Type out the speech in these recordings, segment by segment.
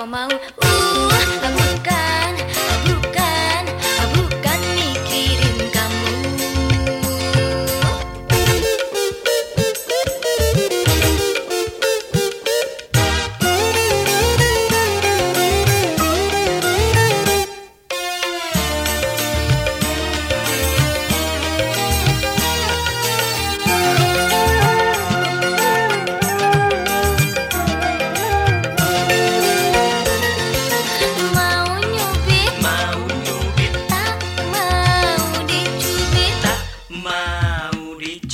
com mão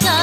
Jakarta